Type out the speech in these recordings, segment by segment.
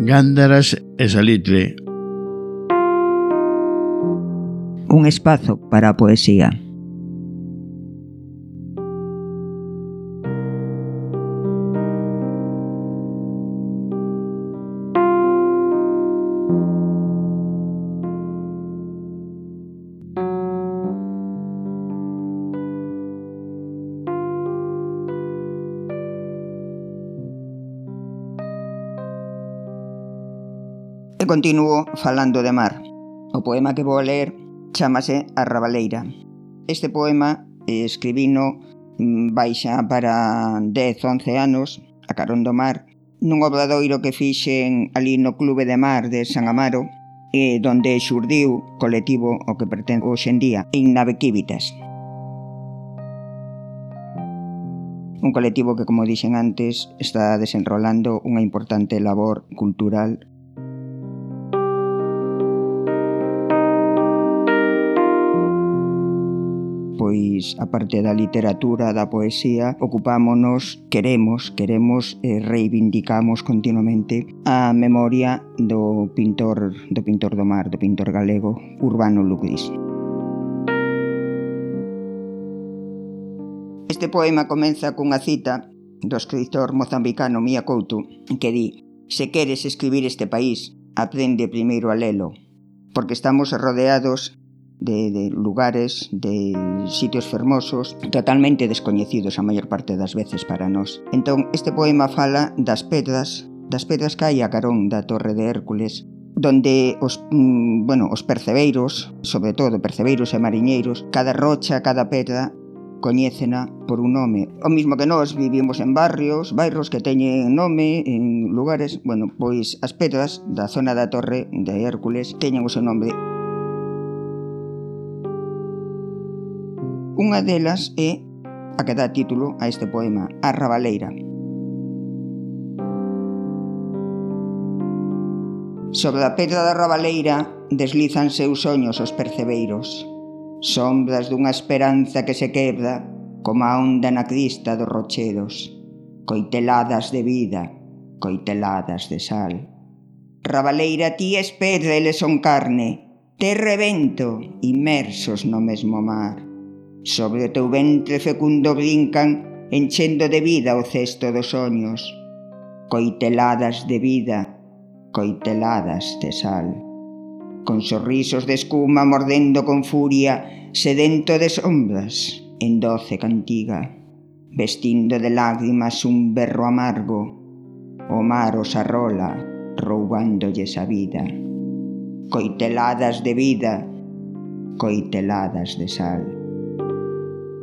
Gándaras e Salitre. Un espazo para a poesía. E continuo falando de mar. O poema que vou a ler chamase A Rabaleira. Este poema escribino baixa para 10, 11 anos, a carón do mar, nun obradoiro que fixen ali no Clube de Mar de San Amaro, e donde xurdiu colectivo o que pertence hoxendía en Navequíbitas. Un colectivo que, como dixen antes, está desenrolando unha importante labor cultural pois a parte da literatura, da poesía, ocupámonos, queremos, queremos e eh, reivindicamos continuamente a memoria do pintor do pintor do mar, do pintor galego Urbano Lucris. Este poema comeza cunha cita do escritor mozambicano Mia Couto que di Se queres escribir este país, aprende primeiro a lelo, porque estamos rodeados de, de lugares, de sitios fermosos, totalmente descoñecidos a maior parte das veces para nós. Entón, este poema fala das pedras, das pedras que hai a carón da Torre de Hércules, donde os, mm, bueno, os percebeiros, sobre todo percebeiros e mariñeiros, cada rocha, cada pedra, coñécena por un nome. O mismo que nós vivimos en barrios, bairros que teñen nome, en lugares, bueno, pois as pedras da zona da Torre de Hércules teñen o seu nome Unha delas é a que dá título a este poema, A Rabaleira. Sobre a pedra da Rabaleira deslizan seus soños os percebeiros, sombras dunha esperanza que se quebra como a onda na crista dos rochedos, coiteladas de vida, coiteladas de sal. Rabaleira, ti es pedra e le son carne, te revento, inmersos no mesmo mar. Sobre o teu ventre fecundo brincan enchendo de vida o cesto dos soños. Coiteladas de vida, coiteladas de sal. Con sorrisos de escuma mordendo con furia, sedento de sombras, en doce cantiga. Vestindo de lágrimas un berro amargo, o mar os arrola, roubándolles a vida. Coiteladas de vida, coiteladas de sal.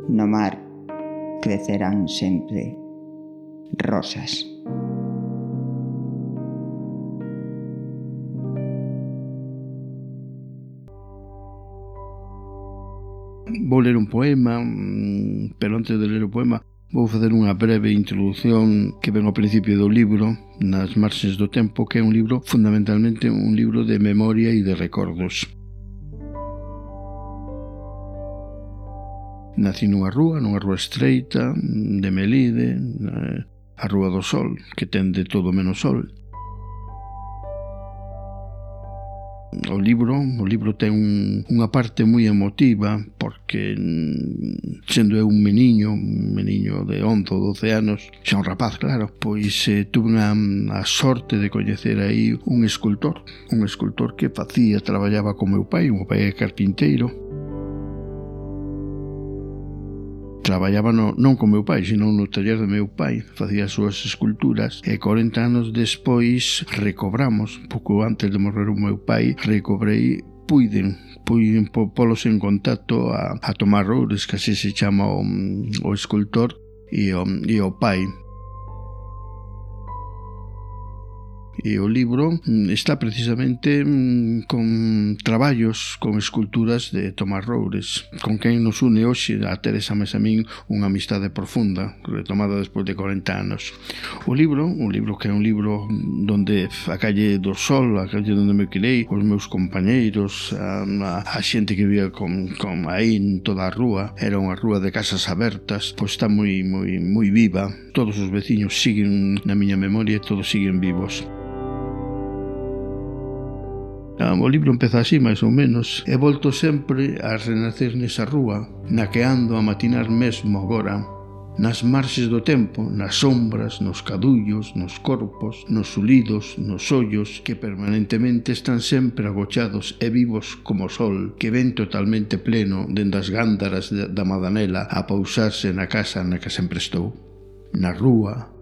No mar crecerán sempre rosas. Vou ler un poema, mm, pero antes de ler o poema vou facer unha breve introdución que ven ao principio do libro, Nas marxes do tempo, que é un libro fundamentalmente un libro de memoria e de recordos. Nací nunha rúa, nunha rúa estreita, de Melide, eh, a Rúa do Sol, que ten de todo menos sol. O libro, o libro ten un, unha parte moi emotiva porque mm, sendo eu un meniño, un meniño de 11 ou 12 anos, xa un rapaz, claro, pois eh, tuve unha, a sorte de coñecer aí un escultor, un escultor que facía, traballaba con meu pai, o meu pai é carpinteiro, Traballaba no, non con meu pai, sino no taller de meu pai, facía as súas esculturas e 40 anos despois recobramos, pouco antes de morrer o meu pai, recobrei puiden puiden polos en contacto a, a Tomás Roures, que así se chama o, mm, o escultor e o, mm, e o pai. E o libro mm, está precisamente mm, con traballos, con esculturas de Tomás Roures, con quen nos une hoxe a Teresa Mesamín unha amistade profunda, retomada despois de 40 anos. O libro, un libro que é un libro donde a calle do Sol, a calle onde me quirei, os meus compañeiros, a, a, a xente que vivía con, con aí en toda a rúa, era unha rúa de casas abertas, pois está moi, moi, moi viva, todos os veciños siguen na miña memoria e todos siguen vivos. O libro empeza así, máis ou menos, e volto sempre a renacer nesa rúa, na que ando a matinar mesmo agora, nas marxes do tempo, nas sombras, nos cadullos, nos corpos, nos sulidos, nos ollos que permanentemente están sempre agochados e vivos como o sol que ven totalmente pleno dende as gándaras da Madanela a pausarse na casa na que sempre estou. Na rúa,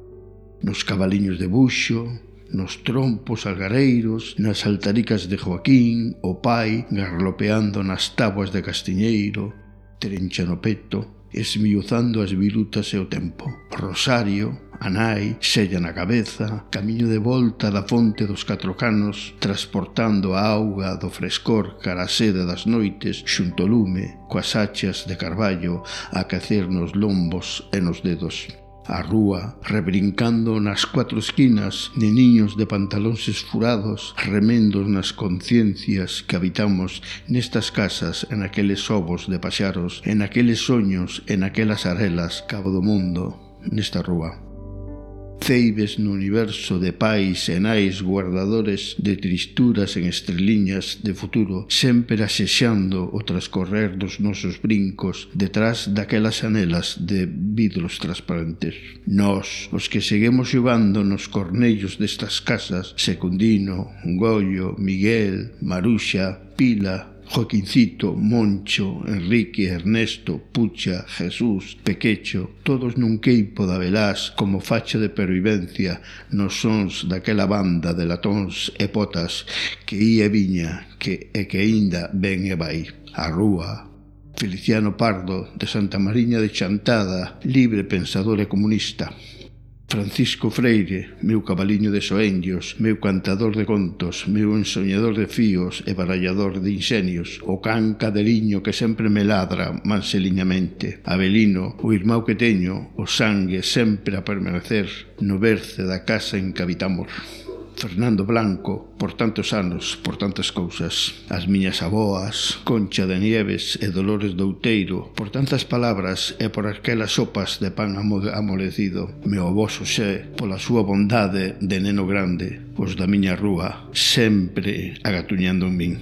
nos cabaliños de buxo, nos trompos algareiros, nas altaricas de Joaquín, o pai garlopeando nas tábuas de Castiñeiro, trencha no peto, esmiuzando as virutas e o tempo. Rosario, a nai, sella na cabeza, camiño de volta da fonte dos catro canos, transportando a auga do frescor cara a seda das noites xunto lume, coas hachas de carballo a cacer nos lombos e nos dedos. A rúa, rebrincando nas cuatro esquinas, neniños de pantalóns esfurados, remendos nas conciencias que habitamos nestas casas, en aqueles ovos de paxaros, en aqueles soños, en aquelas arelas, cabo do mundo, nesta rúa ceibes no universo de pais e nais guardadores de tristuras en estreliñas de futuro, sempre asexando o trascorrer dos nosos brincos detrás daquelas anelas de vidros transparentes. Nós, os que seguimos xogando nos cornellos destas casas, Secundino, Goyo, Miguel, Maruxa, Pila, Joaquincito, Moncho, Enrique, Ernesto, Pucha, Jesús, Pequecho, todos nun queipo da Velás como facha de pervivencia nos sons daquela banda de latóns e potas que ia e viña, que e que aínda ven e vai. A rúa, Feliciano Pardo, de Santa Mariña de Chantada, libre pensador e comunista, Francisco Freire, meu cabaliño de soendios, meu cantador de contos, meu ensoñador de fíos e barallador de insenios, o can cadeliño que sempre me ladra manseliñamente, Abelino, o irmão que teño, o sangue sempre a permanecer no berce da casa en que habitamos. Fernando Blanco por tantos anos, por tantas cousas. As miñas aboas, Concha de Nieves e Dolores Douteiro, por tantas palabras e por aquelas sopas de pan amolecido. Meu avó Xosé, pola súa bondade de neno grande, os da miña rúa, sempre agatuñando en min.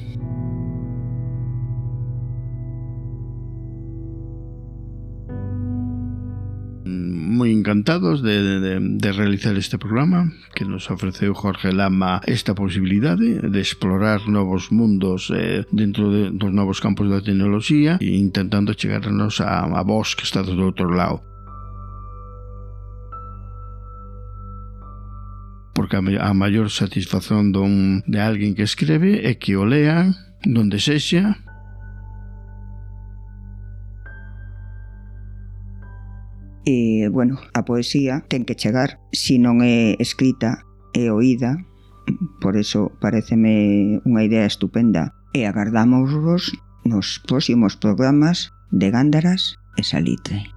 moi encantados de, de, de realizar este programa que nos ofreceu Jorge Lama esta posibilidade de explorar novos mundos eh, dentro de, dos novos campos da tecnoloxía e intentando chegarnos a, a vos que estás do outro lado. porque a, a maior satisfacción dun, de alguén que escribe é que o lean donde sexa bueno, a poesía ten que chegar, se si non é escrita, é oída, por eso pareceme unha idea estupenda. E agardámosvos nos próximos programas de Gándaras e Salitre.